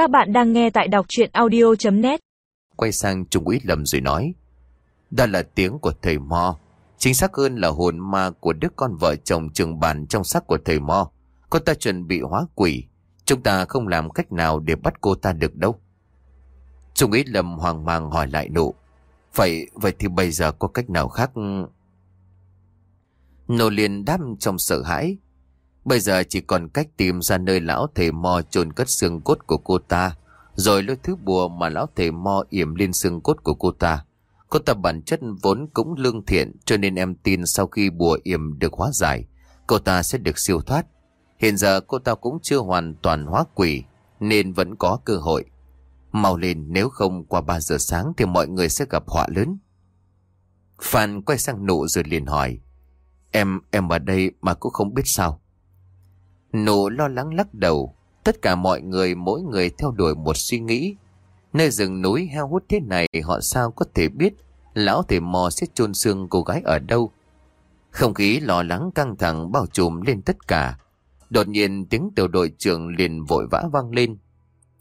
Các bạn đang nghe tại đọc chuyện audio.net Quay sang Trung úy Lâm rồi nói Đó là tiếng của thầy Mo. Chính xác hơn là hồn ma của đứa con vợ chồng trường bản trong xác của thầy Mo. Cô ta chuẩn bị hóa quỷ. Chúng ta không làm cách nào để bắt cô ta được đâu. Trung úy Lâm hoang mang hỏi lại nụ Vậy, vậy thì bây giờ có cách nào khác? Nô liền đáp trong sợ hãi Bây giờ chỉ còn cách tìm ra nơi lão thầy mò chôn cất xương cốt của cô ta, rồi lôi thứ bùa mà lão thầy mò yểm lên xương cốt của cô ta. Cô ta bản chất vốn cũng lương thiện cho nên em tin sau khi bùa yểm được hóa giải, cô ta sẽ được siêu thoát. Hiện giờ cô ta cũng chưa hoàn toàn hóa quỷ nên vẫn có cơ hội. Mau lên nếu không qua 3 giờ sáng thì mọi người sẽ gặp họa lớn. Phan quay sang nụ rồi liền hỏi. Em, em ở đây mà cũng không biết sao. Nụ lo lắng lắc đầu. Tất cả mọi người mỗi người theo đuổi một suy nghĩ. Nơi rừng núi heo hút thế này họ sao có thể biết lão thầy mò sẽ chôn xương cô gái ở đâu. Không khí lo lắng căng thẳng bao trùm lên tất cả. Đột nhiên tiếng tiểu đội trưởng liền vội vã vang lên.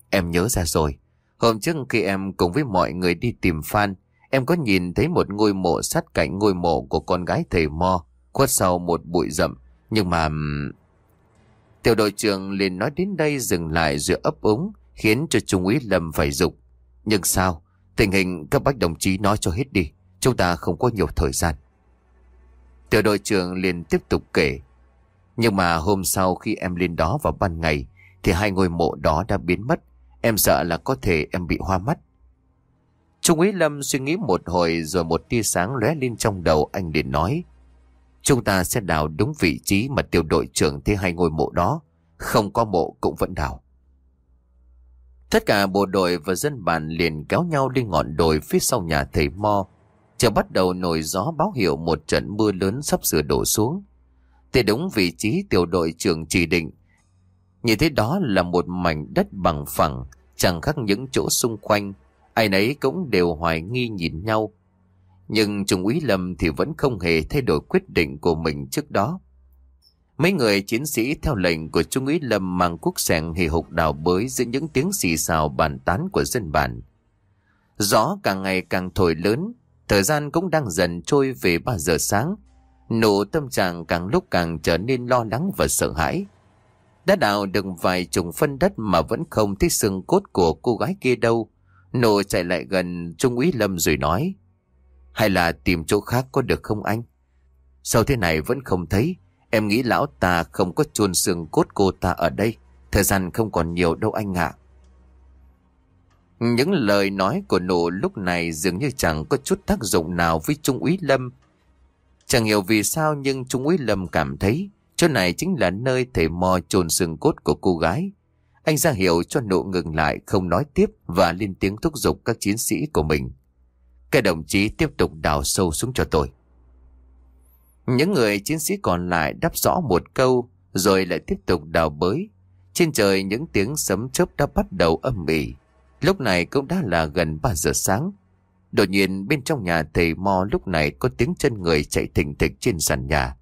Em nhớ ra rồi. Hôm trước khi em cùng với mọi người đi tìm Phan, em có nhìn thấy một ngôi mộ sát cạnh ngôi mộ của con gái thầy Mo, khuất sau một bụi rậm. Nhưng mà... Tiểu đội trưởng liền nói đến đây dừng lại rồi ấp úng, khiến cho Trung úy Lâm phải dục. Nhưng sao? Tình hình các bác đồng chí nói cho hết đi. Chúng ta không có nhiều thời gian. Tiểu đội trưởng liền tiếp tục kể. Nhưng mà hôm sau khi em lên đó vào ban ngày, thì hai ngôi mộ đó đã biến mất. Em sợ là có thể em bị hoa mắt. Trung úy Lâm suy nghĩ một hồi rồi một tia sáng lóe lên trong đầu anh liền nói. Chúng ta sẽ đào đúng vị trí mà tiểu đội trưởng thấy hai ngôi mộ đó. Không có mộ cũng vẫn đào. Tất cả bộ đội và dân bản liền kéo nhau đi ngọn đồi phía sau nhà thầy Mo. Chờ bắt đầu nổi gió báo hiệu một trận mưa lớn sắp sửa đổ xuống. Tại đúng vị trí tiểu đội trưởng chỉ định. Như thế đó là một mảnh đất bằng phẳng, chẳng khác những chỗ xung quanh. Ai nấy cũng đều hoài nghi nhìn nhau. Nhưng Trung úy Lâm thì vẫn không hề thay đổi quyết định của mình trước đó. Mấy người chiến sĩ theo lệnh của Trung úy Lâm mang cuốc sẻng hì hục đào bới giữa những tiếng xì xào bàn tán của dân bản. Gió càng ngày càng thổi lớn, thời gian cũng đang dần trôi về 3 giờ sáng. Nụ tâm trạng càng lúc càng trở nên lo lắng và sợ hãi. Đã đào được vài chục phân đất mà vẫn không thấy xương cốt của cô gái kia đâu. Nụ chạy lại gần Trung úy Lâm rồi nói. Hay là tìm chỗ khác có được không anh? Sau thế này vẫn không thấy. Em nghĩ lão ta không có chôn xương cốt cô ta ở đây. Thời gian không còn nhiều đâu anh ạ. Những lời nói của nụ lúc này dường như chẳng có chút tác dụng nào với Trung úy Lâm. Chẳng hiểu vì sao nhưng Trung úy Lâm cảm thấy chỗ này chính là nơi thầy mò chôn xương cốt của cô gái. Anh ra hiệu cho nụ ngừng lại không nói tiếp và lên tiếng thúc giục các chiến sĩ của mình. Các đồng chí tiếp tục đào sâu xuống cho tôi. Những người chiến sĩ còn lại đáp rõ một câu rồi lại tiếp tục đào bới. Trên trời những tiếng sấm chớp đã bắt đầu âm ỉ. Lúc này cũng đã là gần 3 giờ sáng. Đột nhiên bên trong nhà thầy Mo lúc này có tiếng chân người chạy thình thịch trên sàn nhà.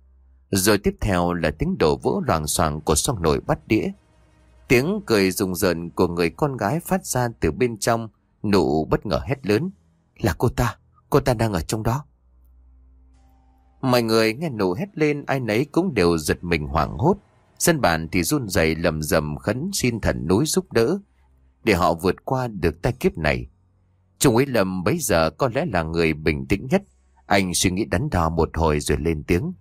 Rồi tiếp theo là tiếng đổ vỡ loàng xoàng của xoong nồi bắt đĩa. Tiếng cười rùng rợn của người con gái phát ra từ bên trong, nụ bất ngờ hét lớn. Là cô ta, cô ta đang ở trong đó. Mọi người nghe nổ hét lên ai nấy cũng đều giật mình hoảng hốt. Dân bản thì run rẩy lầm rầm khấn xin thần núi giúp đỡ để họ vượt qua được tai kiếp này. Trung úy Lâm bấy giờ có lẽ là người bình tĩnh nhất. Anh suy nghĩ đắn đo một hồi rồi lên tiếng.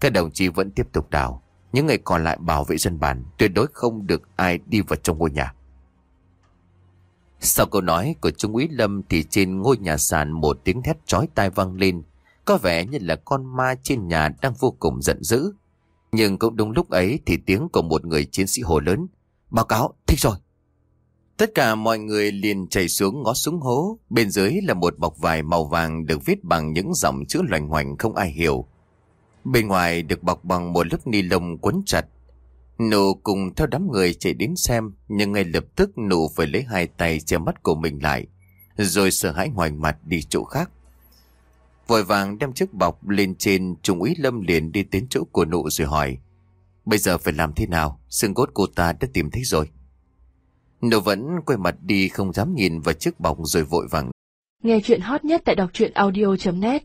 Các đồng chí vẫn tiếp tục đào. Những người còn lại bảo vệ dân bản tuyệt đối không được ai đi vào trong ngôi nhà. Sau câu nói của Trung úy Lâm thì trên ngôi nhà sàn một tiếng thét chói tai vang lên. Có vẻ như là con ma trên nhà đang vô cùng giận dữ. Nhưng cũng đúng lúc ấy thì tiếng của một người chiến sĩ hồ lớn. Báo cáo, thích rồi. Tất cả mọi người liền chạy xuống ngó súng hố. Bên dưới là một bọc vải màu vàng được viết bằng những dòng chữ loành hoành không ai hiểu. Bên ngoài được bọc bằng một lớp ni lông quấn chặt. Nụ cùng theo đám người chạy đến xem, nhưng ngay lập tức nụ phải lấy hai tay che mắt của mình lại, rồi sợ hãi ngoài mặt đi chỗ khác. Vội vàng đem chiếc bọc lên trên, Trung úy Lâm liền đi đến chỗ của nụ rồi hỏi, bây giờ phải làm thế nào, xương cốt cô ta đã tìm thấy rồi. Nụ vẫn quay mặt đi không dám nhìn vào chiếc bọc rồi vội vàng. Nghe chuyện hot nhất tại đọc truyện audio.net